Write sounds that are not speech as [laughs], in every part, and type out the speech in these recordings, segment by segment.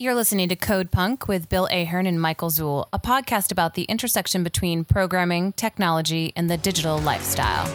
You're listening to Codepunk with Bill Ahern and Michael Szul, a podcast about the intersection between programming, technology, and the digital lifestyle.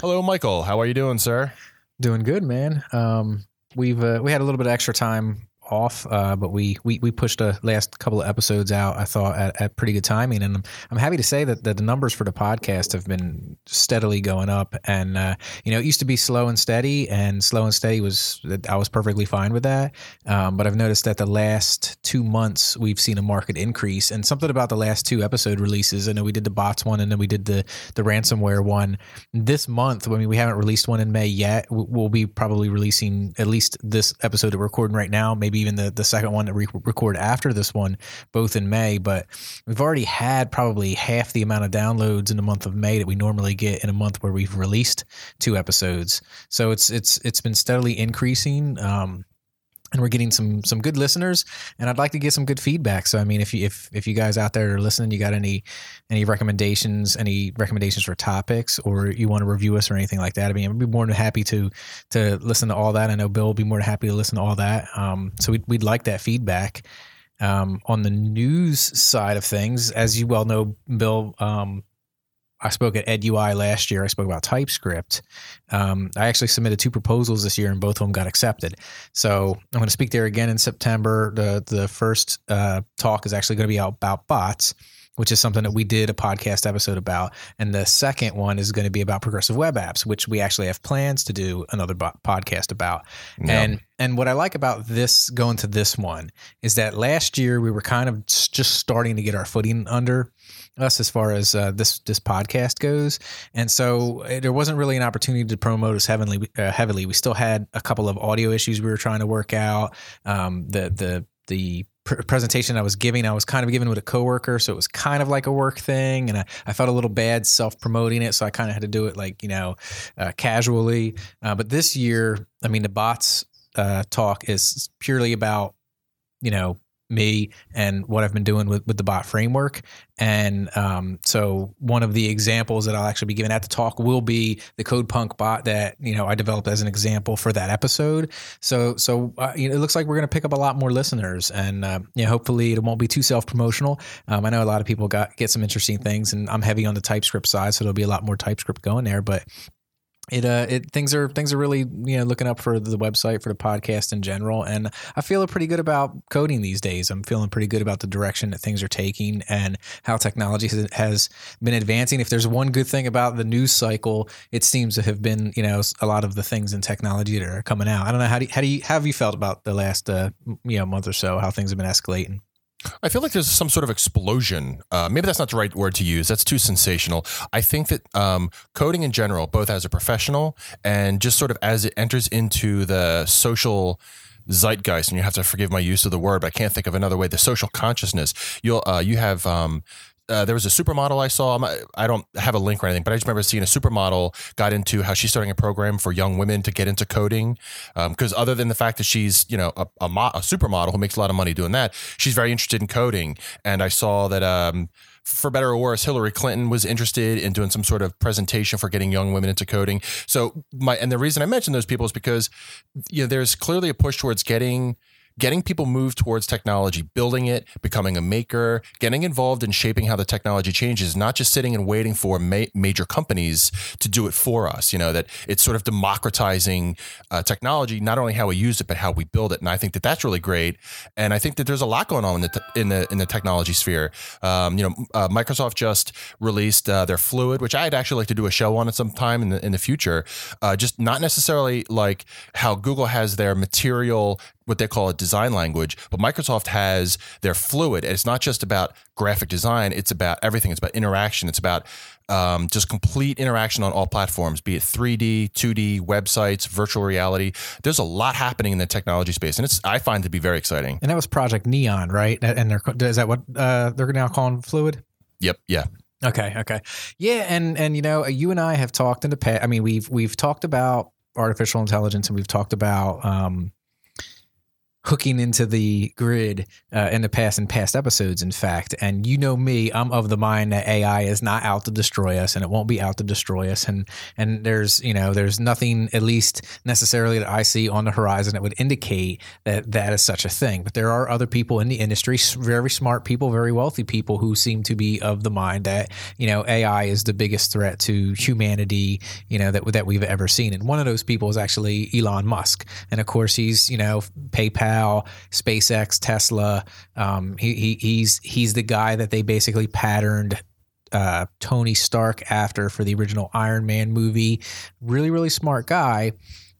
Hello, Michael. How are you doing, sir? Doing good, man. Um, we've uh, we had a little bit of extra time off, uh, but we, we we pushed the last couple of episodes out. I thought at, at pretty good timing, and I'm, I'm happy to say that, that the numbers for the podcast have been steadily going up. And uh, you know, it used to be slow and steady, and slow and steady was I was perfectly fine with that. Um, but I've noticed that the last two months we've seen a market increase, and something about the last two episode releases. I know we did the bots one, and then we did the the ransomware one. This month, I mean, we haven't released one in May yet. We'll be probably releasing at least this episode that we're recording right now, maybe even the the second one that we record after this one, both in May. But we've already had probably half the amount of downloads in the month of May that we normally get in a month where we've released two episodes. So it's it's it's been steadily increasing. Um, and we're getting some some good listeners and i'd like to get some good feedback. So i mean if you if if you guys out there are listening you got any any recommendations any recommendations for topics or you want to review us or anything like that i mean i'd be more than happy to to listen to all that. I know bill will be more than happy to listen to all that. Um, so we'd, we'd like that feedback. Um, on the news side of things as you well know bill um, I spoke at EdUI last year. I spoke about TypeScript. Um, I actually submitted two proposals this year, and both of them got accepted. So I'm going to speak there again in September. The the first uh, talk is actually going to be about bots, which is something that we did a podcast episode about, and the second one is going to be about progressive web apps, which we actually have plans to do another bo- podcast about. Yep. And and what I like about this going to this one is that last year we were kind of just starting to get our footing under us as far as uh, this this podcast goes, and so uh, there wasn't really an opportunity to promote us heavily. Uh, heavily, we still had a couple of audio issues we were trying to work out. Um, the the the pr- presentation I was giving, I was kind of giving with a coworker, so it was kind of like a work thing, and I, I felt a little bad self promoting it, so I kind of had to do it like you know uh, casually. Uh, but this year, I mean, the bots uh, talk is purely about you know me and what I've been doing with, with the bot framework. And um, so one of the examples that I'll actually be giving at the talk will be the Codepunk bot that you know I developed as an example for that episode. So so uh, you know, it looks like we're going to pick up a lot more listeners, and uh, hopefully it won't be too self promotional. Um, I know a lot of people got get some interesting things, and I'm heavy on the TypeScript side, so there'll be a lot more TypeScript going there. But it uh it things are things are really you know looking up for the website for the podcast in general and i feel pretty good about coding these days. I'm feeling pretty good about the direction that things are taking and how technology has been advancing. If there's one good thing about the news cycle it seems to have been you know a lot of the things in technology that are coming out. I don't know how do you, how do you how have you felt about the last uh, you know month or so how things have been escalating I feel like there's some sort of explosion. Uh, maybe that's not the right word to use. That's too sensational. I think that um, coding in general, both as a professional and just sort of as it enters into the social zeitgeist, and you have to forgive my use of the word, but I can't think of another way. The social consciousness. You'll uh, you have um, uh, there was a supermodel I saw. I don't have a link or anything, but I just remember seeing a supermodel got into how she's starting a program for young women to get into coding. Because um, other than the fact that she's you know a, a, mo- a, supermodel who makes a lot of money doing that, she's very interested in coding. And I saw that. Um, for better or worse, Hillary Clinton was interested in doing some sort of presentation for getting young women into coding. So my and the reason I mention those people is because you know there's clearly a push towards getting getting people moved towards technology, building it, becoming a maker, getting involved in shaping how the technology changes, not just sitting and waiting for ma- major companies to do it for us. You know, that it's sort of democratizing uh, technology, not only how we use it, but how we build it. And I think that that's really great. And I think that there's a lot going on in the, te- in the, in the technology sphere. Um, you know, uh, Microsoft just released uh, their Fluid, which I'd actually like to do a show on at some time in the, in the future. Uh, just not necessarily like how Google has their material what they call a design language, but Microsoft has their fluid. And it's not just about graphic design, it's about everything. It's about interaction. It's about um, just complete interaction on all platforms, be it 3D, 2D, websites, virtual reality. There's a lot happening in the technology space, and it's I find to be very exciting. And that was Project Neon, right? And they're is that what uh, they're now calling Fluid? Yep. Yeah. Okay. Okay. Yeah. And and you know, you and I have talked in the past. I mean, we've we've talked about artificial intelligence, and we've talked about um, hooking into the grid uh, in the past and past episodes, in fact. And you know me, I'm of the mind that AI is not out to destroy us, and it won't be out to destroy us. And and there's you know there's nothing at least necessarily that I see on the horizon that would indicate that that is such a thing. But there are other people in the industry, very smart people, very wealthy people, who seem to be of the mind that you know AI is the biggest threat to humanity, you know that that we've ever seen. And one of those people is actually Elon Musk, and of course he's you know PayPal, SpaceX, Tesla. Um, he, he he's he's the guy that they basically patterned uh, Tony Stark after for the original Iron Man movie. Really, really smart guy.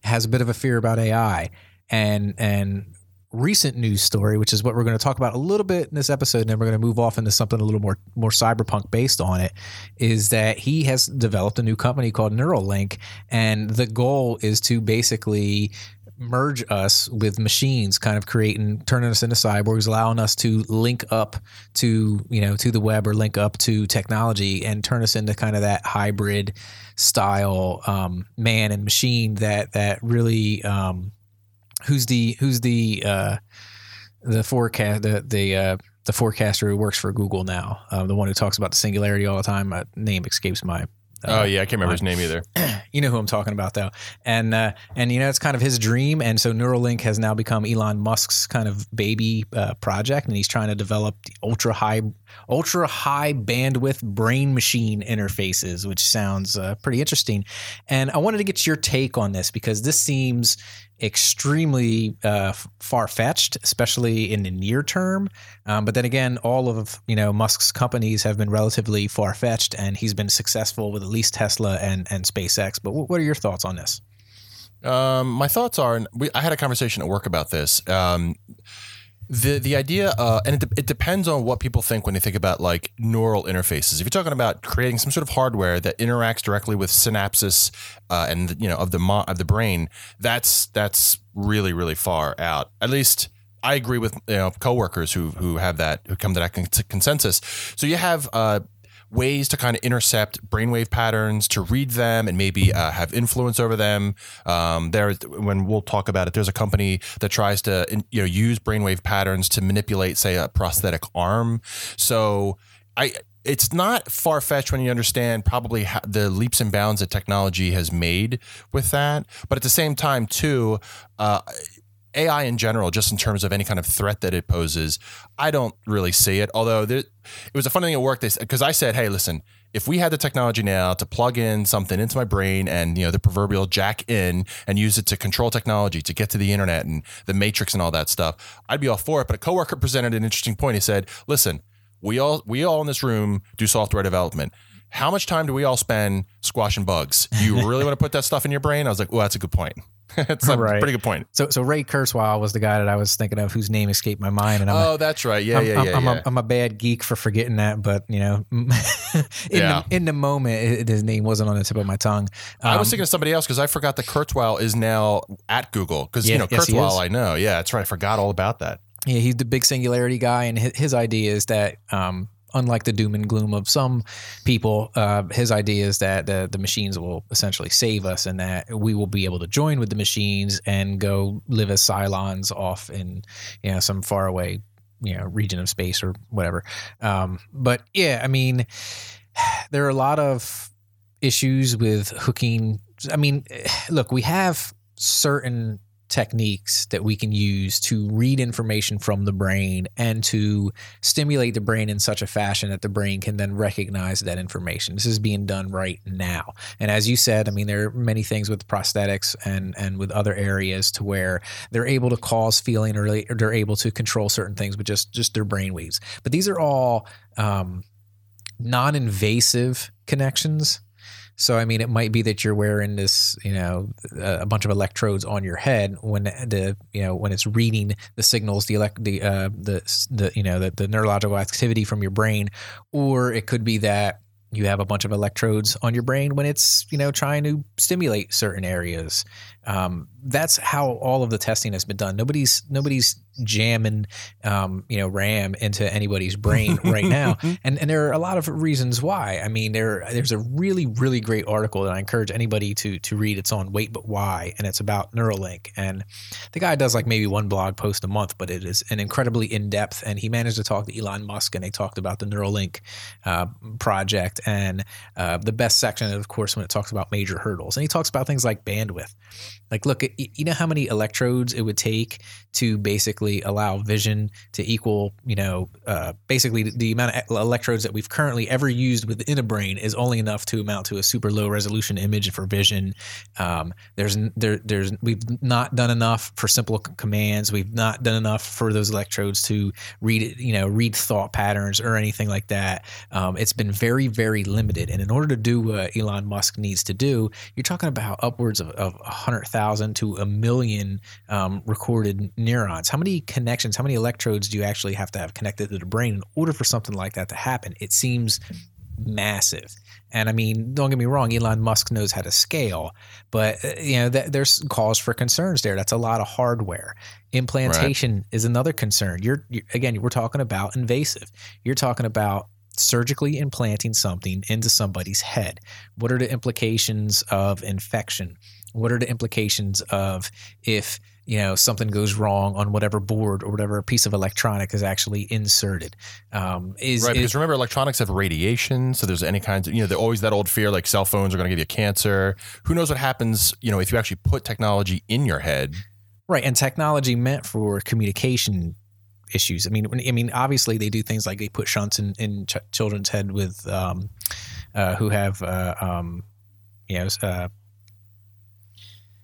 Has a bit of a fear about AI, and and recent news story, which is what we're going to talk about a little bit in this episode, and then we're going to move off into something a little more more cyberpunk based on it, is that he has developed a new company called Neuralink, and the goal is to basically merge us with machines, kind of creating, turning us into cyborgs, allowing us to link up to, you know, to the web or link up to technology and turn us into kind of that hybrid style um, man and machine that that really um, who's the who's the uh, the forecast the the uh, the forecaster who works for Google now, uh, the one who talks about the singularity all the time. Uh, name escapes my. Oh yeah, I can't remember his name either. [clears throat] you know who I'm talking about though, and uh, and you know it's kind of his dream, and so Neuralink has now become Elon Musk's kind of baby uh, project, and he's trying to develop the ultra high ultra high bandwidth brain machine interfaces, which sounds uh, pretty interesting. And I wanted to get your take on this because this seems extremely uh, far fetched, especially in the near term. Um, but then again, all of you know Musk's companies have been relatively far fetched, and he's been successful with at least Tesla and and SpaceX. But what are your thoughts on this? Um, my thoughts are, we, I had a conversation at work about this. Um, the the idea, uh, and it, it depends on what people think when they think about like neural interfaces. If you're talking about creating some sort of hardware that interacts directly with synapses uh, and you know of the mo- of the brain, that's that's really really far out. At least I agree with you know coworkers who who have that who come to that con- consensus. So you have uh, ways to kind of intercept brainwave patterns, to read them, and maybe uh, have influence over them. Um, there, when we'll talk about it, there's a company that tries to you know use brainwave patterns to manipulate, say, a prosthetic arm. So I it's not far fetched when you understand probably the leaps and bounds that technology has made with that. But at the same time, too, uh, AI in general, just in terms of any kind of threat that it poses, I don't really see it. Although there, it was a funny thing at work because I said, "Hey, listen, if we had the technology now to plug in something into my brain and you know the proverbial jack in and use it to control technology to get to the internet and the matrix and all that stuff, I'd be all for it." But a coworker presented an interesting point. He said, "Listen, we all we all in this room do software development." How much time do we all spend squashing bugs? Do you really want to put that stuff in your brain? I was like, well, that's a good point. [laughs] it's a right. pretty good point. So, so Ray Kurzweil was the guy that I was thinking of, whose name escaped my mind. And I'm oh, a, that's right. Yeah, I'm, yeah, yeah. I'm, yeah. A, I'm a bad geek for forgetting that, but you know, [laughs] in yeah. the in the moment, it, his name wasn't on the tip of my tongue. Um, I was um, thinking of somebody else because I forgot that Kurzweil is now at Google because yeah, you know yes, Kurzweil. I know. Yeah, that's right. I forgot all about that. Yeah, he's the big singularity guy, and his, his idea is that um, unlike the doom and gloom of some people, uh, his idea is that the, the machines will essentially save us and that we will be able to join with the machines and go live as Cylons off in you know some faraway you know region of space or whatever. Um, but yeah, I mean, [sighs] there are a lot of issues with hooking. I mean, [sighs] look, we have certain techniques that we can use to read information from the brain and to stimulate the brain in such a fashion that the brain can then recognize that information. This is being done right now. And as you said, I mean, there are many things with prosthetics and, and with other areas to where they're able to cause feeling or they're able to control certain things with just, just their brain waves. But these are all um, non invasive connections so I mean, it might be that you're wearing this, you know, a bunch of electrodes on your head when the, you know, when it's reading the signals, the elect, the, uh, the, the, you know, the, the neurological activity from your brain, or it could be that you have a bunch of electrodes on your brain when it's, you know, trying to stimulate certain areas. um, that's how all of the testing has been done. Nobody's nobody's jamming um, you know RAM into anybody's [laughs] brain right now, and and there are a lot of reasons why. I mean, there there's a really really great article that I encourage anybody to to read. It's on Wait But Why, and it's about Neuralink. And the guy does like maybe one blog post a month, but it is an incredibly in depth. And he managed to talk to Elon Musk, and they talked about the Neuralink uh, project and uh, the best section, of course, when it talks about major hurdles, and he talks about things like bandwidth. Like, look, you know how many electrodes it would take to basically allow vision to equal, you know, uh, basically the amount of electrodes that we've currently ever used within a brain is only enough to amount to a super low resolution image for vision. Um, there's there there's we've not done enough for simple commands. We've not done enough for those electrodes to read, you know, read thought patterns or anything like that. Um, it's been very very limited, and in order to do what Elon Musk needs to do, you're talking about upwards of, of 100,000 thousand to a million um, recorded neurons. How many connections, how many electrodes do you actually have to have connected to the brain in order for something like that to happen? It seems massive. And I mean, don't get me wrong, Elon Musk knows how to scale, but uh, you know, th- there's cause for concerns there. That's a lot of hardware. Implantation right. is another concern. You're, you're again, we're talking about invasive. You're talking about surgically implanting something into somebody's head. What are the implications of infection? What are the implications of if you know something goes wrong on whatever board or whatever piece of electronic is actually inserted? Um, is right because remember electronics have radiation, so there's any kinds of you know there's always that old fear like cell phones are going to give you cancer. Who knows what happens you know if you actually put technology in your head? Right, and technology meant for communication issues. I mean, I mean, obviously they do things like they put shunts in, in ch- children's head with um, uh, who have uh, um, you know uh,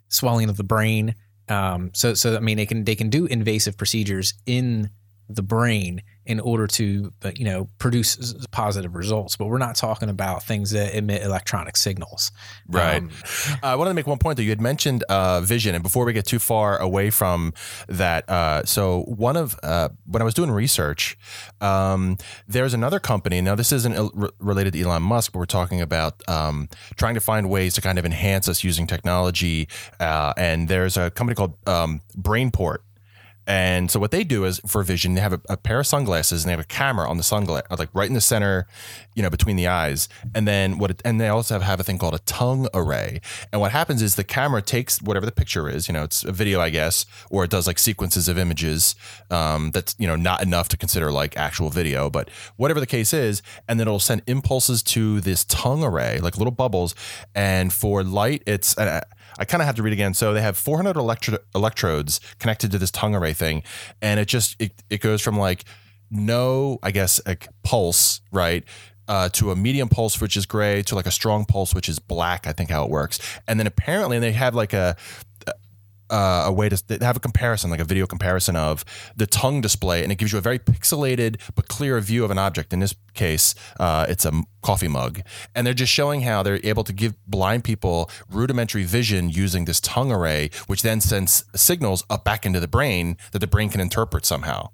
swelling of the brain. Um, so, so I mean, they can they can do invasive procedures in the brain in order to you know produce positive results but we're not talking about things that emit electronic signals. Right. Um, uh, i wanted to make one point that you had mentioned uh, vision and before we get too far away from that uh, so one of uh, when i was doing research um, there's another company now this isn't related to elon musk but we're talking about um, trying to find ways to kind of enhance us using technology uh, and there's a company called um, brainport and so what they do is for vision, they have a, a, pair of sunglasses and they have a camera on the sunglass, like right in the center, you know, between the eyes. And then what, it, and they also have, have a thing called a tongue array. And what happens is the camera takes whatever the picture is, you know, it's a video, I guess, or it does like sequences of images. Um, that's, you know, not enough to consider like actual video, but whatever the case is. And then it'll send impulses to this tongue array, like little bubbles. And for light, it's, uh, I kind of have to read again. So they have 400 electro- electrodes connected to this tongue array thing, and it just it, it goes from like no, I guess, a pulse, right, uh, to a medium pulse, which is gray, to like a strong pulse, which is black. I think how it works, and then apparently they have like a uh, a way to have a comparison, like a video comparison of the tongue display, and it gives you a very pixelated but clear view of an object. In this case, uh, it's a coffee mug, and they're just showing how they're able to give blind people rudimentary vision using this tongue array, which then sends signals up back into the brain that the brain can interpret somehow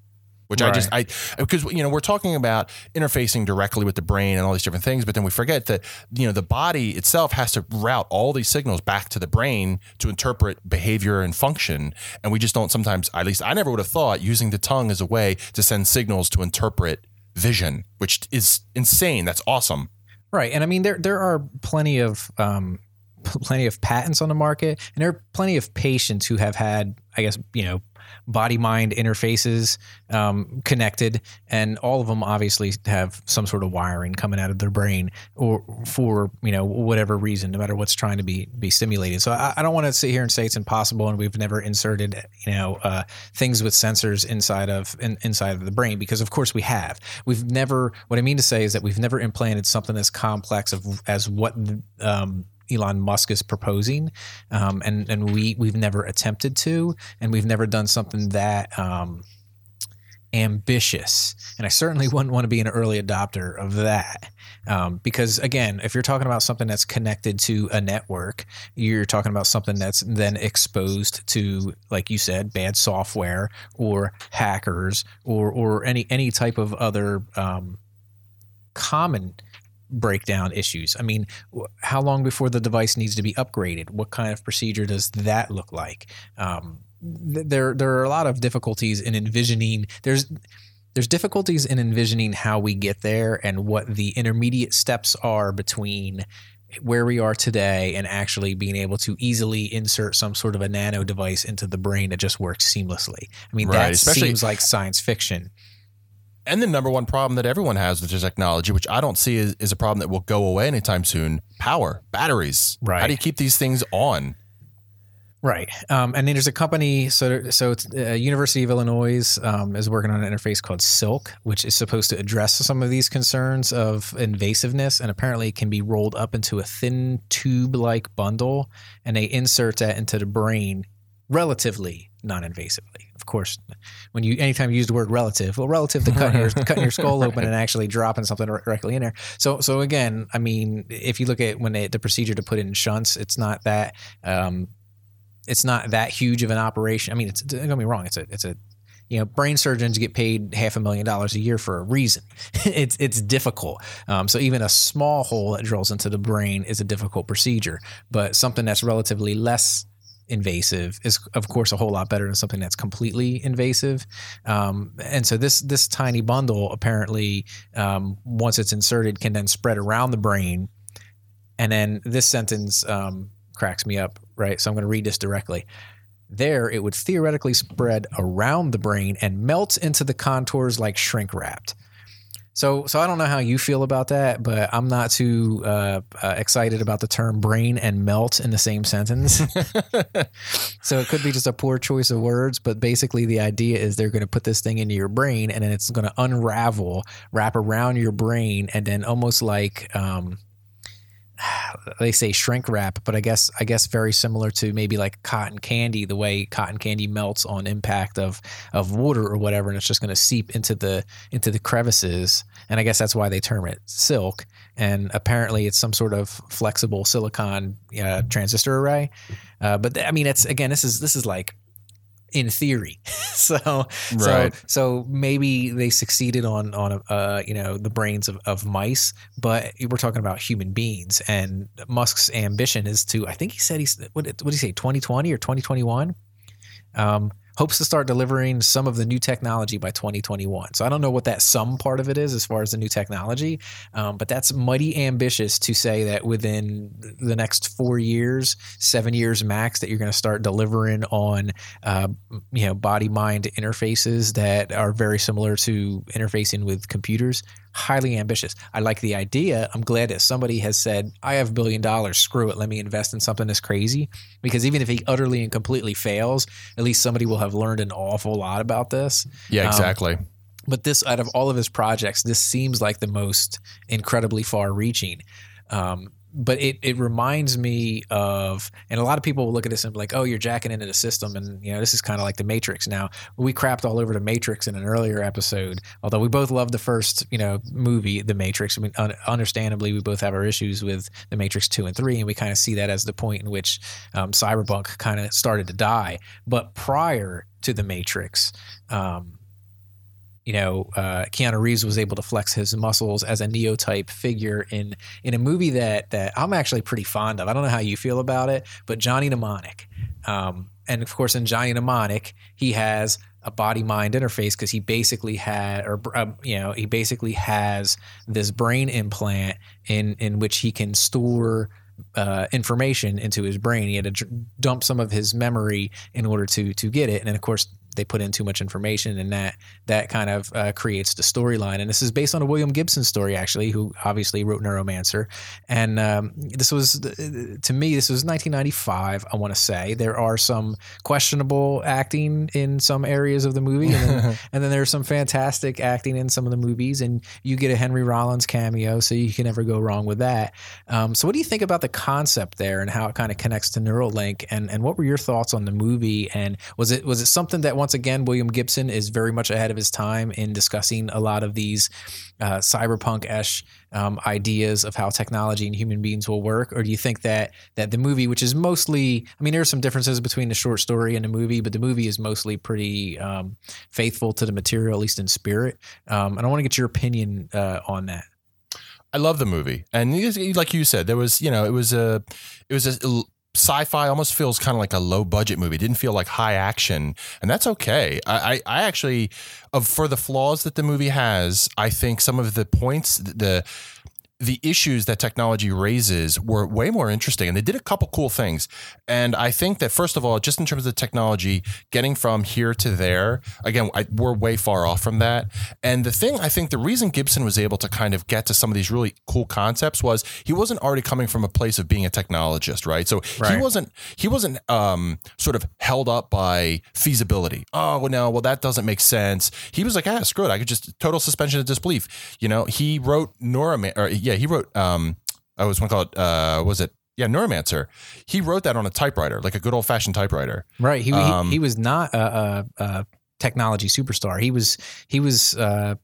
which right. I just I because you know we're talking about interfacing directly with the brain and all these different things, but then we forget that you know the body itself has to route all these signals back to the brain to interpret behavior and function, and we just don't sometimes. At least I never would have thought using the tongue as a way to send signals to interpret vision, which is insane. That's awesome. Right, and I mean there there are plenty of um, plenty of patents on the market, and there are plenty of patients who have had, I guess, you know, body mind interfaces um, connected, and all of them obviously have some sort of wiring coming out of their brain, or for you know whatever reason, no matter what's trying to be be stimulated. So I, I don't want to sit here and say it's impossible, and we've never inserted you know uh, things with sensors inside of in, inside of the brain because of course we have. We've never. What I mean to say is that we've never implanted something as complex of as what um, Elon Musk is proposing, um, and and we we've never attempted to, and we've never done something that. Um, ambitious and i certainly wouldn't want to be an early adopter of that um, because again if you're talking about something that's connected to a network you're talking about something that's then exposed to like you said bad software or hackers or or any any type of other um, common breakdown issues. I mean, how long before the device needs to be upgraded? What kind of procedure does that look like? Um, th- there, there are a lot of difficulties in envisioning. There's there's difficulties in envisioning how we get there and what the intermediate steps are between where we are today and actually being able to easily insert some sort of a nano device into the brain that just works seamlessly. I mean, Right, that especially- seems like science fiction. And the number one problem that everyone has with this technology, which I don't see is, is a problem that will go away anytime soon power, batteries. Right. How do you keep these things on? Right. Um, and then there's a company, so so it's uh, University of Illinois um, is working on an interface called Silk, which is supposed to address some of these concerns of invasiveness, and apparently it can be rolled up into a thin tube-like bundle, and they insert that into the brain relatively non-invasively. Of course, when you anytime you use the word relative, well, relative to cutting your [laughs] cutting your skull open and actually dropping something directly in there. So so again, I mean, if you look at when they, the procedure to put in shunts, it's not that. Um, it's not that huge of an operation. I mean, it's don't get me wrong. It's a it's a you know brain surgeons get paid half a million dollars a year for a reason. [laughs] it's it's difficult. Um, so even a small hole that drills into the brain is a difficult procedure. But something that's relatively less invasive is of course a whole lot better than something that's completely invasive um, and so this this tiny bundle apparently um, once it's inserted can then spread around the brain and then this sentence um, cracks me up, right? So I'm going to read this directly. There, it would theoretically spread around the brain and melt into the contours like shrink wrapped. So, so I don't know how you feel about that, but I'm not too uh, uh, excited about the term "brain" and "melt" in the same sentence. [laughs] so it could be just a poor choice of words, but basically the idea is they're going to put this thing into your brain, and then it's going to unravel, wrap around your brain, and then almost like um, [sighs] they say shrink wrap, but I guess I guess very similar to maybe like cotton candy, the way cotton candy melts on impact of of water or whatever, and it's just going to seep into the into the crevices. And I guess that's why they term it silk. And apparently, it's some sort of flexible silicon uh, transistor array. Uh, but th- I mean, it's again, this is this is like in theory. [laughs] so Right. so so maybe they succeeded on on uh you know the brains of, of mice, but we're talking about human beings. And Musk's ambition is to I think he said he's what did, what did he say 2020 or 2021? Um, hopes to start delivering some of the new technology by 2021. So I don't know what that some part of it is as far as the new technology, um, but that's mighty ambitious to say that within the next four years, seven years max, that you're going to start delivering on, uh, you know, body mind interfaces that are very similar to interfacing with computers. Highly ambitious. I like the idea. I'm glad that somebody has said, I have a billion dollars, screw it, let me invest in something that's crazy. Because even if he utterly and completely fails, at least somebody will have learned an awful lot about this. Yeah, Um, exactly. But this, out of all of his projects, this seems like the most incredibly far reaching. Um, but it, it reminds me of, and a lot of people will look at this and be like, oh, you're jacking into the system. And, you know, this is kind of like the Matrix. Now, we crapped all over the Matrix in an earlier episode, although we both loved the first, you know, movie, The Matrix. I mean, un- understandably, we both have our issues with The Matrix 2 and 3, and we kind of see that as the point in which um, cyberpunk kind of started to die. But prior to The Matrix, um, you know, uh, Keanu Reeves was able to flex his muscles as a Neo type figure in in a movie that that I'm actually pretty fond of. I don't know how you feel about it, but Johnny Mnemonic, um, and of course in Johnny Mnemonic he has a body mind interface because he basically had, or uh, you know, he basically has this brain implant in in which he can store uh, information into his brain. He had to dump some of his memory in order to to get it, and then of course they put in too much information, and that that kind of uh, creates the storyline. And this is based on a William Gibson story, actually, who obviously wrote Neuromancer. And um, this was, to me, this was 1995. I want to say there are some questionable acting in some areas of the movie, and then, [laughs] and then there's some fantastic acting in some of the movies. And you get a Henry Rollins cameo, so you can never go wrong with that. Um, so, what do you think about the concept there and how it kind of connects to Neuralink? And and what were your thoughts on the movie? And was it was it something that once again William Gibson is very much ahead of his time in discussing a lot of these uh, cyberpunk esh um, ideas of how technology and human beings will work, or do you think that that the movie, which is mostly, I mean, there are some differences between the short story and the movie, but the movie is mostly pretty um, faithful to the material, at least in spirit. Um, and I want to get your opinion uh, on that. I love the movie, and like you said, there was you know it was a it was a sci-fi almost feels kind of like a low budget movie. It didn't feel like high action, and that's okay. I I, I actually of for the flaws that the movie has, I think some of the points the the issues that technology raises were way more interesting and they did a couple cool things. And i think that first of all just in terms of technology getting from here to there again I, we're way far off from that. And the thing i think the reason gibson was able to kind of get to some of these really cool concepts was he wasn't already coming from a place of being a technologist right? So he wasn't he wasn't um, sort of held up by feasibility. Oh well no well that doesn't make sense. He was like ah screw it. I could just total suspension of disbelief. You know he wrote Neuroman or yeah he wrote um I was want to call it uh was it yeah Neuromancer he wrote that on a typewriter like a good old fashioned typewriter Right. He, Um, he he was not a, a, a technology superstar. He was he was uh,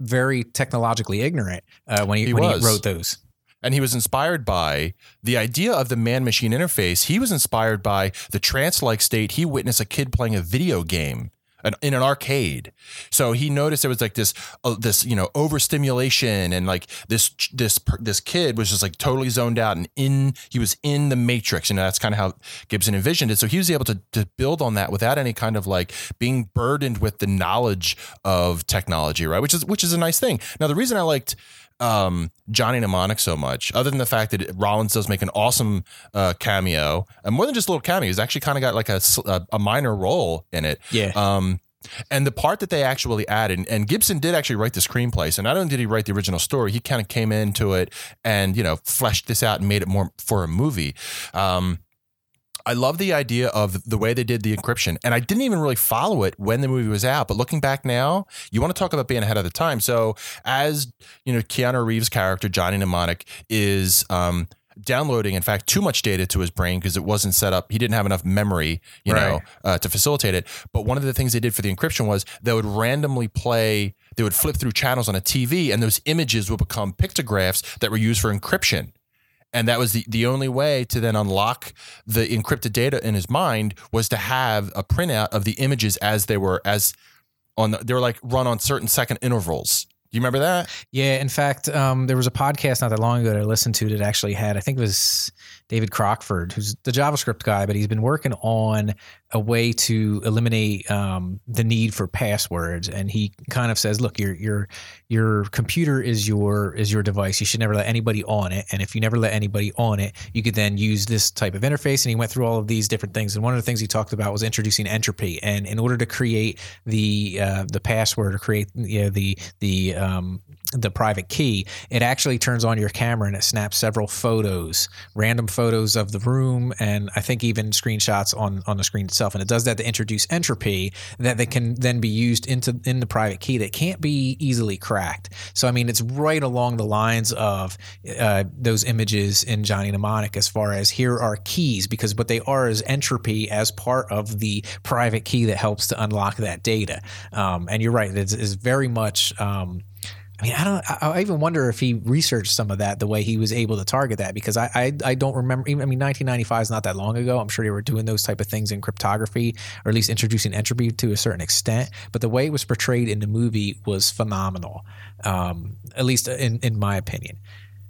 very technologically ignorant uh, when he, He when was. he wrote those. and he was inspired by the idea of the man machine interface. He was inspired by the trance like state he witnessed a kid playing a video game an, in an arcade. So he noticed there was like this uh, this you know overstimulation and like this this this kid was just like totally zoned out and in he was in the matrix. You know that's kind of how Gibson envisioned it. So he was able to to build on that without any kind of like being burdened with the knowledge of technology, right? Which is which is a nice thing. Now the reason I liked um, Johnny Mnemonic so much, other than the fact that Rollins does make an awesome uh, cameo, and more than just a little cameo, he's actually kind of got like a, a minor role in it. Yeah. Um, and the part that they actually added, and, and Gibson did actually write the screenplay. So not only did he write the original story, he kind of came into it and you know fleshed this out and made it more for a movie. Um, I love the idea of the way they did the encryption, and I didn't even really follow it when the movie was out. But looking back now, you want to talk about being ahead of the time. So as you know, Keanu Reeves' character Johnny Mnemonic is um, downloading, in fact, too much data to his brain because it wasn't set up. He didn't have enough memory, you know, uh, to facilitate it. But one of the things they did for the encryption was they would randomly play. They would flip through channels on a TV, and those images would become pictographs that were used for encryption. And that was the, the only way to then unlock the encrypted data in his mind was to have a printout of the images as they were as on the, they were like run on certain second intervals. Do you remember that? Yeah, in fact, um, there was a podcast not that long ago that I listened to that actually had, I think it was David Crockford, who's the JavaScript guy, but he's been working on a way to eliminate um, the need for passwords. And he kind of says, look, your your your computer is your is your device. You should never let anybody on it. And if you never let anybody on it, you could then use this type of interface. And he went through all of these different things. And one of the things he talked about was introducing entropy. And in order to create the uh, the password or create you know, the the um, the private key, it actually turns on your camera and it snaps several photos, random photos of the room, and I think even screenshots on on the screen itself. And it does that to introduce entropy that they can then be used into in the private key that can't be easily cracked. So I mean, it's right along the lines of uh, those images in Johnny Mnemonic as far as here are keys because what they are is entropy as part of the private key that helps to unlock that data. Um, and you're right, it's, it's very much. Um, I mean, I don't. I, I even wonder if he researched some of that the way he was able to target that because I I, I don't remember. I mean, 1995 is not that long ago. I'm sure they were doing those type of things in cryptography or at least introducing entropy to a certain extent. But the way it was portrayed in the movie was phenomenal, um, at least in in my opinion.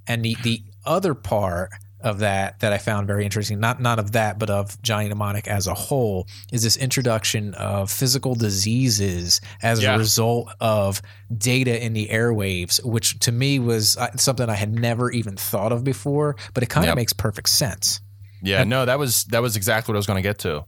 And the the other part of that that I found very interesting, not not of that, but of Johnny Mnemonic as a whole, is this introduction of physical diseases as Yeah. a result of data in the airwaves, which to me was uh, something I had never even thought of before, but it kind of Yep. makes perfect sense. Yeah, no, that was that was exactly what I was going to get to.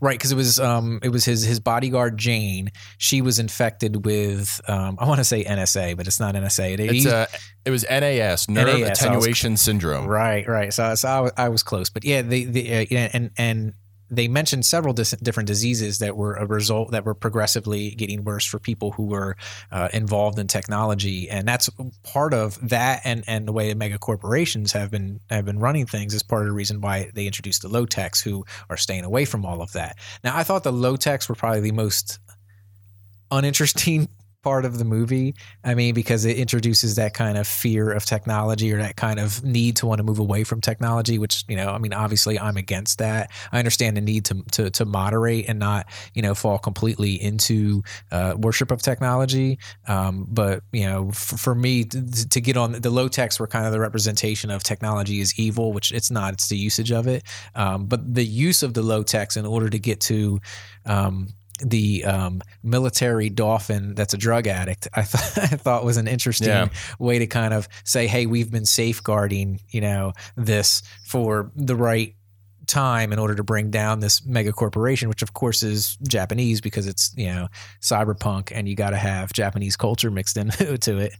Right, because it was um it was his his bodyguard Jane. She was infected with um I want to say NSA, but it's not NSA. It, It's uh, it was NAS, nerve NAS, I was- attenuation syndrome. Right, right. So, so I, was, I was close, but yeah, the the uh, yeah, and and they mentioned several dis- different diseases that were a result that were progressively getting worse for people who were uh, involved in technology, and that's part of that, and and the way mega corporations have been have been running things is part of the reason why they introduced the low techs who are staying away from all of that. Now, I thought the low techs were probably the most uninteresting part of the movie. I mean, because it introduces that kind of fear of technology or that kind of need to want to move away from technology, which, you know, I mean, obviously I'm against that. I understand the need to, to, to moderate and not, you know, fall completely into uh, worship of technology. Um, but, you know, for, for me to, to, get on the low techs were kind of the representation of technology is evil, which it's not, it's the usage of it. Um, but the use of the low techs in order to get to, um, the um, military dolphin that's a drug addict, I, th- [laughs] I thought was an interesting yeah. way to kind of say, hey, we've been safeguarding, you know, this for the right time in order to bring down this mega corporation, which of course is Japanese because it's, you know, cyberpunk and you got to have Japanese culture mixed into [laughs] it.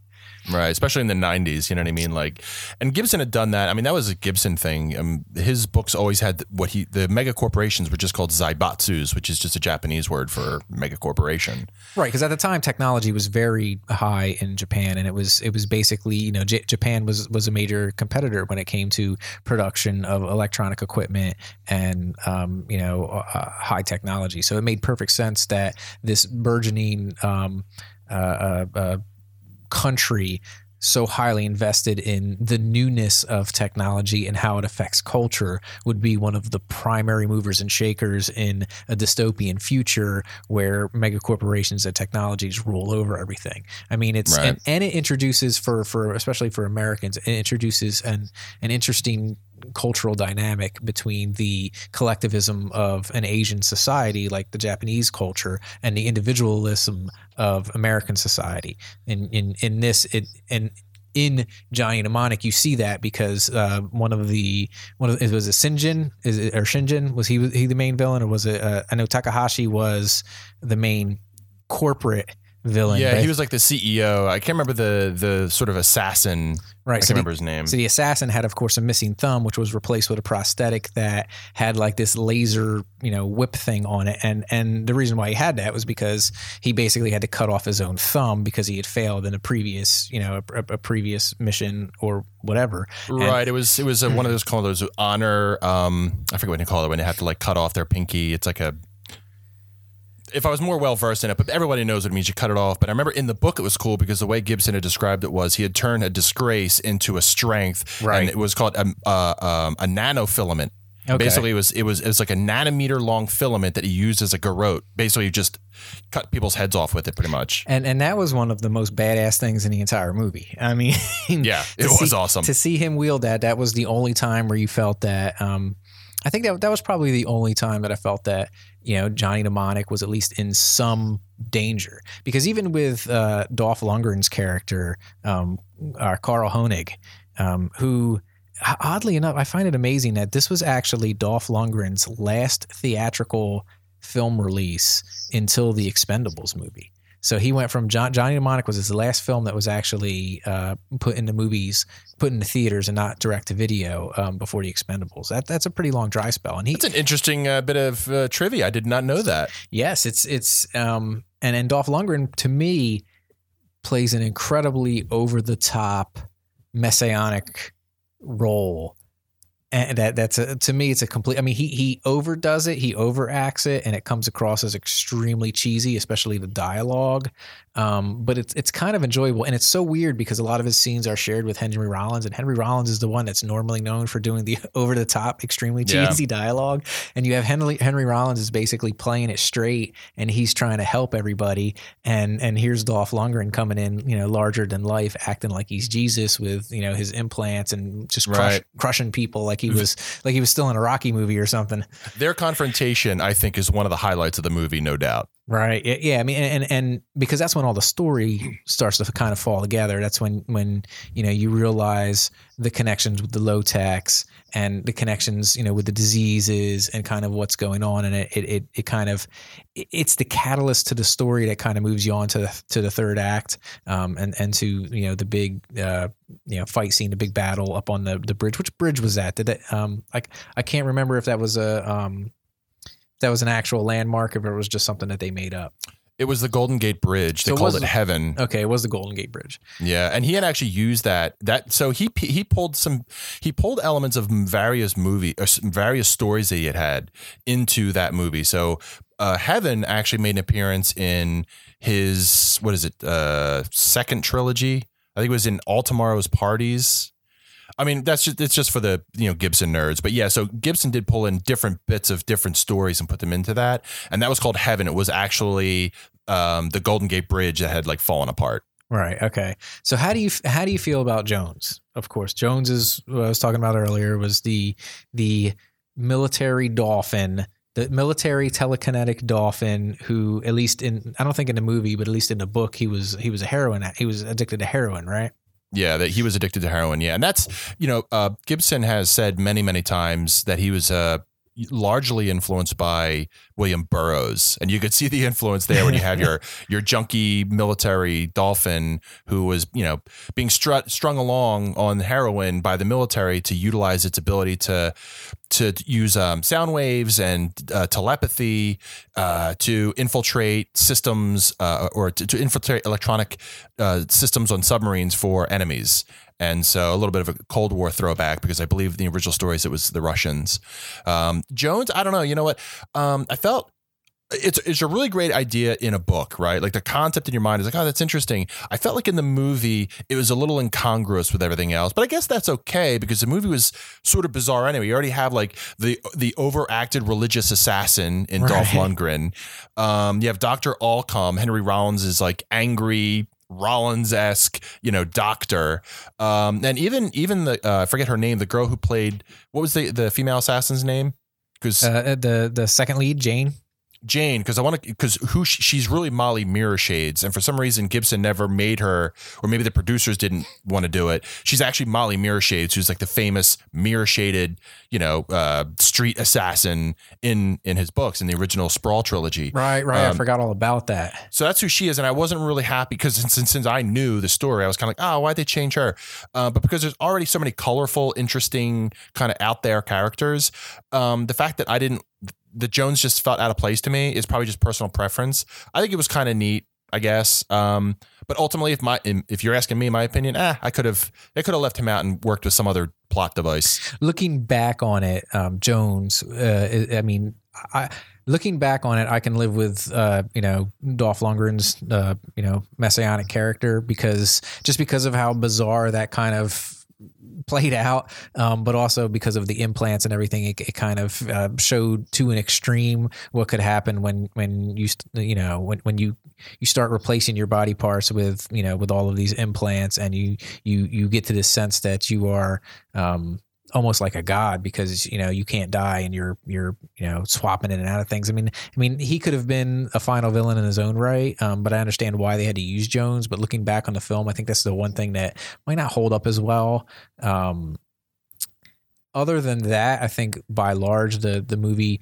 Right, especially in the '90s. You know what I mean? Like, and Gibson had done that. I mean, that was a Gibson thing. Um, his books always had what he the mega corporations were just called zaibatsus, which is just a Japanese word for mega corporation. Right, because at the time technology was very high in Japan, and it was it was basically you know J- Japan was was a major competitor when it came to production of electronic equipment and um, you know uh, high technology. So it made perfect sense that this burgeoning um, uh, uh, uh country so highly invested in the newness of technology and how it affects culture would be one of the primary movers and shakers in a dystopian future where mega corporations and technologies rule over everything. I mean, it's right. and, and it introduces for for especially for Americans, it introduces an an interesting cultural dynamic between the collectivism of an Asian society like the Japanese culture and the individualism of American society. In in in this it and in Johnny Mnemonic, you see that because uh, one of the one of it was a Sinjin is it, or Shinjin was he was he the main villain or was it uh, I know Takahashi was the main corporate villain. Yeah, he was like the CEO. I can't remember the the sort of assassin. Right. I can't so remember the, his name. So the assassin had, of course, a missing thumb, which was replaced with a prosthetic that had like this laser, you know, whip thing on it. And and the reason why he had that was because he basically had to cut off his own thumb because he had failed in a previous, you know, a, a previous mission or whatever. Right. And, it was it was a, one of those called those honor. Um, I forget what they call it when they have to like cut off their pinky. It's like a if I was more well versed in it, but everybody knows what it means. You cut it off. But I remember in the book it was cool because the way Gibson had described it was he had turned a disgrace into a strength, right? And it was called a, uh, um, a nanofilament. Okay. Basically, it was it was it was like a nanometer long filament that he used as a garrote. Basically, you just cut people's heads off with it, pretty much. And and that was one of the most badass things in the entire movie. I mean, [laughs] yeah, it was see, awesome to see him wield that. That was the only time where you felt that. Um, I think that that was probably the only time that I felt that you know Johnny Mnemonic was at least in some danger because even with uh, Dolph Lundgren's character, um, uh, Karl Honig, um, who oddly enough I find it amazing that this was actually Dolph Lundgren's last theatrical film release until the Expendables movie. So he went from John, Johnny Mnemonic was his last film that was actually uh, put into movies, put into theaters, and not direct to video um, before the Expendables. That that's a pretty long dry spell. And he that's an interesting uh, bit of uh, trivia. I did not know that. Yes, it's it's um, and and Dolph Lundgren to me plays an incredibly over the top messianic role and that that's a, to me it's a complete i mean he he overdoes it he overacts it and it comes across as extremely cheesy especially the dialogue um, but it's it's kind of enjoyable and it's so weird because a lot of his scenes are shared with henry rollins and henry rollins is the one that's normally known for doing the [laughs] over the top extremely cheesy yeah. dialogue and you have henry henry rollins is basically playing it straight and he's trying to help everybody and and here's dolph lundgren coming in you know larger than life acting like he's jesus with you know his implants and just crush, right. crushing people like like he was like he was still in a Rocky movie or something. Their confrontation, I think, is one of the highlights of the movie, no doubt. Right. Yeah. I mean, and and because that's when all the story starts to kind of fall together. That's when when you know you realize the connections with the low techs and the connections you know with the diseases and kind of what's going on, and it it it kind of it's the catalyst to the story that kind of moves you on to the, to the third act, um, and and to you know the big uh, you know fight scene, the big battle up on the the bridge. Which bridge was that? Did that um like I can't remember if that was a um that was an actual landmark if it was just something that they made up. It was the Golden Gate Bridge. They so called it, it Heaven. Okay, it was the Golden Gate Bridge. Yeah, and he had actually used that. That so he he pulled some he pulled elements of various movie or various stories that he had had into that movie. So uh, Heaven actually made an appearance in his what is it uh, second trilogy. I think it was in All Tomorrow's Parties. I mean, that's just it's just for the you know Gibson nerds, but yeah. So Gibson did pull in different bits of different stories and put them into that, and that was called Heaven. It was actually um, the Golden Gate Bridge that had like fallen apart. Right. Okay. So how do you how do you feel about Jones? Of course, Jones is what I was talking about earlier was the the military dolphin, the military telekinetic dolphin who at least in I don't think in the movie, but at least in the book he was he was a heroin he was addicted to heroin, right? Yeah, that he was addicted to heroin. Yeah, and that's you know uh, Gibson has said many many times that he was uh, largely influenced by William Burroughs, and you could see the influence there when you have your [laughs] your junkie military dolphin who was you know being strut, strung along on heroin by the military to utilize its ability to to use um, sound waves and uh, telepathy uh, to infiltrate systems uh, or to, to, infiltrate electronic uh, systems on submarines for enemies. And so a little bit of a Cold War throwback because I believe the original stories it was the Russians. Um, Jones, I don't know. You know what? Um, I felt it's it's a really great idea in a book, right? Like the concept in your mind is like, oh, that's interesting. I felt like in the movie it was a little incongruous with everything else, but I guess that's okay because the movie was sort of bizarre anyway. You already have like the the overacted religious assassin in right. Dolph Lundgren. Um, you have Doctor Allcom, Henry Rollins is like angry Rollins esque, you know, doctor, um, and even even the uh, I forget her name, the girl who played what was the the female assassin's name? Because uh, the the second lead, Jane. Jane because I want to because who she, she's really Molly Mirror Shades and for some reason Gibson never made her or maybe the producers didn't want to do it. She's actually Molly Mirror Shades who's like the famous mirror shaded you know uh, street assassin in in his books in the original Sprawl trilogy. Right, right. Um, I forgot all about that. So that's who she is, and I wasn't really happy because since since I knew the story, I was kind of like, oh, why'd they change her? Uh, but because there's already so many colorful, interesting, kind of out there characters, um, the fact that I didn't the Jones just felt out of place to me is probably just personal preference. I think it was kind of neat, I guess. Um, but ultimately, if my if you're asking me my opinion, eh, I could have they could have left him out and worked with some other plot device. Looking back on it, um, Jones, uh, I mean, I looking back on it, I can live with uh, you know Dolph Lundgren's uh, you know messianic character because just because of how bizarre that kind of played out, um, but also because of the implants and everything, it, it kind of uh, showed to an extreme what could happen when when you you know when when you you start replacing your body parts with you know with all of these implants, and you you you get to this sense that you are um, almost like a god because you know you can't die and you're you're you know swapping in and out of things. I mean, I mean he could have been a final villain in his own right, um, but I understand why they had to use Jones. But looking back on the film, I think that's the one thing that might not hold up as well. Um, other than that, I think by large the the movie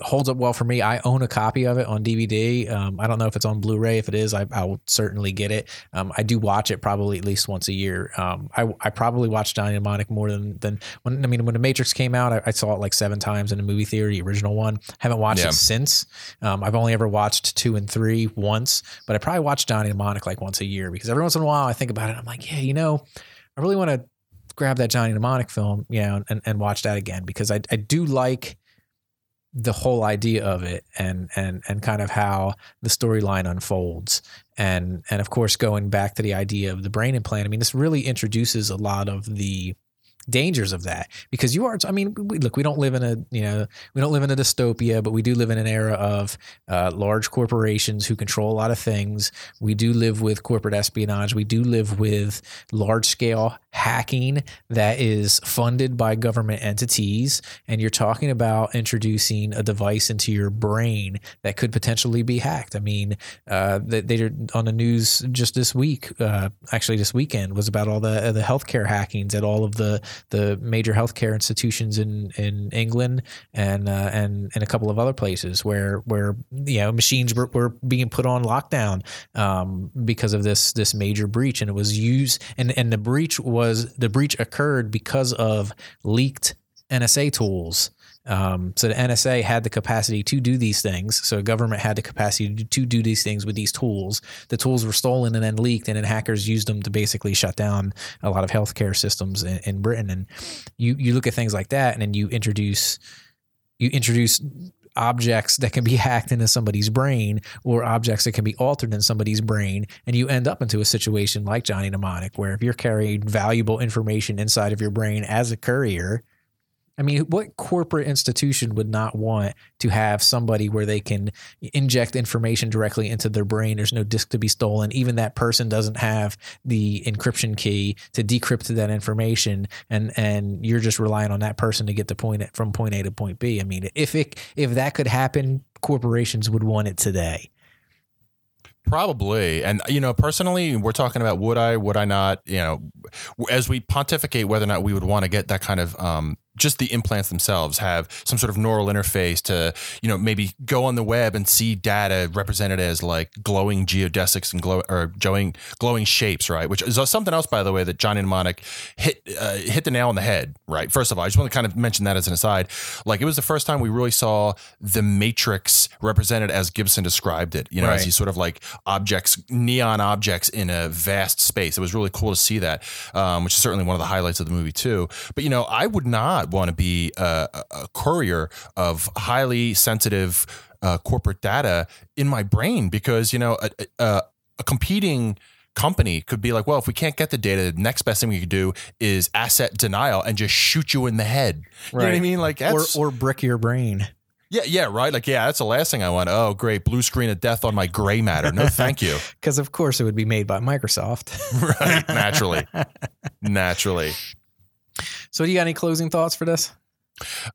holds up well for me. I own a copy of it on DVD. Um, I don't know if it's on Blu-ray. If it is, I, I will certainly get it. Um, I do watch it probably at least once a year. Um, I, I probably watch Johnny Mnemonic more than than when I mean when the Matrix came out, I, I saw it like seven times in a movie theater, the original one. I Haven't watched yeah. it since. Um, I've only ever watched two and three once, but I probably watch Johnny Mnemonic like once a year because every once in a while I think about it. I'm like, yeah, you know, I really want to grab that Johnny Mnemonic film, you know, and, and watch that again because I, I do like the whole idea of it and and and kind of how the storyline unfolds. And and of course going back to the idea of the brain implant i mean this really introduces a lot of the dangers of that. Because you are i mean we, look we don't live in a you know we don't live in a dystopia but we do live in an era of uh, large corporations who control a lot of things. We do live with corporate espionage. We do live with large scale hacking that is funded by government entities. And you're talking about introducing a device into your brain that could potentially be hacked. I mean uh, they on the news just this week uh, actually this weekend was about all the the healthcare hackings at all of the the major healthcare institutions in in England and uh, and and a couple of other places where where you know machines were, were being put on lockdown um, because of this this major breach, and it was used and and the breach was the breach occurred because of leaked NSA tools um, so the NSA had the capacity to do these things. So government had the capacity to, do these things with these tools. The tools were stolen and then leaked, and then hackers used them to basically shut down a lot of healthcare systems in, in Britain. And you you look at things like that, and then you introduce you introduce objects that can be [laughs] hacked into somebody's brain or objects that can be altered in somebody's brain. And you end up into a situation like Johnny Mnemonic, where if you're carrying valuable information inside of your brain as a courier, I mean, what corporate institution would not want to have somebody where they can inject information directly into their brain? There's no disk to be stolen. Even that person doesn't have the encryption key to decrypt that information, and and you're just relying on that person to get the point from point A to point B. I mean, if it if that could happen, corporations would want it today. Probably. And, you know, personally, we're talking about would I, would I not, you know, as we pontificate whether or not we would want to get that kind of um, just the implants themselves have some sort of neural interface to, you know, maybe go on the web and see data represented as like glowing geodesics and glow or glowing glowing shapes, right? Which is something else, by the way, that Johnny Mnemonic hit uh, hit the nail on the head, right? First of all, I just want to kind of mention that as an aside. Like it was the first time we really saw the Matrix represented as Gibson described it. You know, right. as these sort of like objects, neon objects in a vast space. It was really cool to see that, um, which is certainly one of the highlights of the movie too. But you know, I would not want to be a, a, courier of highly sensitive uh, corporate data in my brain because you know a, a, a competing company could be like, well, if we can't get the data, the next best thing we could do is asset denial and just shoot you in the head. You know what I mean? Like, or, or brick your brain. Yeah, yeah, right. Like, yeah, that's the last thing I want. Oh, great, blue screen of death on my gray matter. No, thank you. [laughs] Because of course it would be made by Microsoft. [laughs] right, naturally, [laughs] naturally. So, do you got any closing thoughts for this?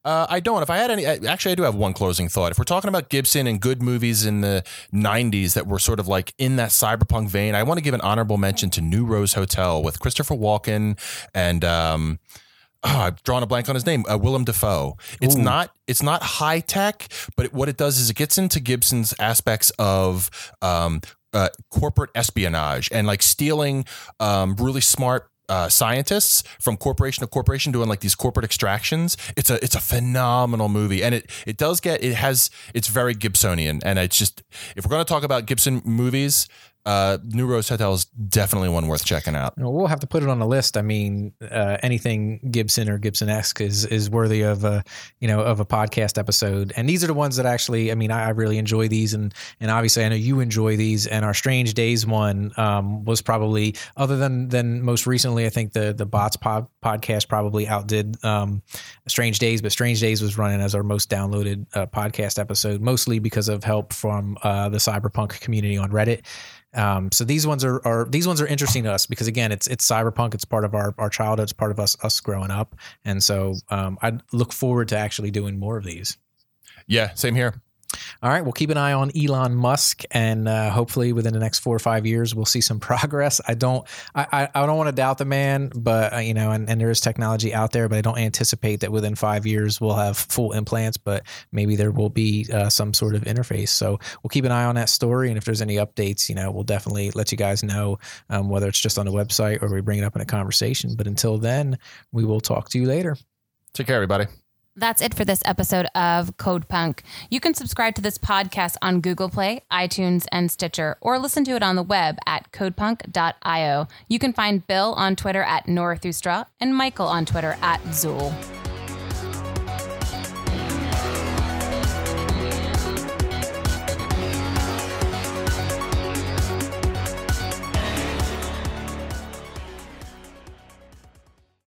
Uh, I don't. If I had any, actually, I do have one closing thought. If we're talking about Gibson and good movies in the '90s that were sort of like in that cyberpunk vein, I want to give an honorable mention to New Rose Hotel with Christopher Walken and um, oh, [clears throat] I've drawn a blank on his name, uh, Willem Dafoe. It's Ooh. not it's not high tech, but what it does is it gets into Gibson's aspects of um, uh, corporate espionage and like stealing um, really smart uh, scientists from corporation to corporation doing like these corporate extractions. It's a it's a phenomenal movie, and it it does get it has it's very Gibsonian, and it's just if we're going to talk about Gibson movies, uh, New Rose Hotel is definitely one worth checking out. We'll have to put it on the list. I mean, uh, anything Gibson or Gibson esque is is worthy of a you know of a podcast episode. And these are the ones that actually, I mean, I, I really enjoy these, and and obviously I know you enjoy these. And our Strange Days one um, was probably other than than most recently, I think the the Bots pod, podcast probably outdid um, Strange Days, but Strange Days was running as our most downloaded uh, podcast episode, mostly because of help from uh, the cyberpunk community on Reddit. Um, so these ones are, are these ones are interesting to us because again, it's it's cyberpunk. It's part of our our childhood. It's part of us us growing up, and so um, I look forward to actually doing more of these. Yeah, same here. All right, we'll keep an eye on Elon Musk, and uh, hopefully within the next four or five years, we'll see some [laughs] progress. I don't, I, I, I don't want to doubt the man, but uh, you know, and, and there is technology out there, but I don't anticipate that within five years we'll have full implants. But maybe there will be uh, some sort of interface. So we'll keep an eye on that story, and if there's any updates, you know, we'll definitely let you guys know, um, whether it's just on the website or we bring it up in a conversation. But until then, we will talk to you later. Take care, everybody. That's it for this episode of Codepunk. You can subscribe to this podcast on Google Play, iTunes, and Stitcher, or listen to it on the web at codepunk.io. You can find Bill on Twitter at neurothustra and Michael on Twitter at Szul.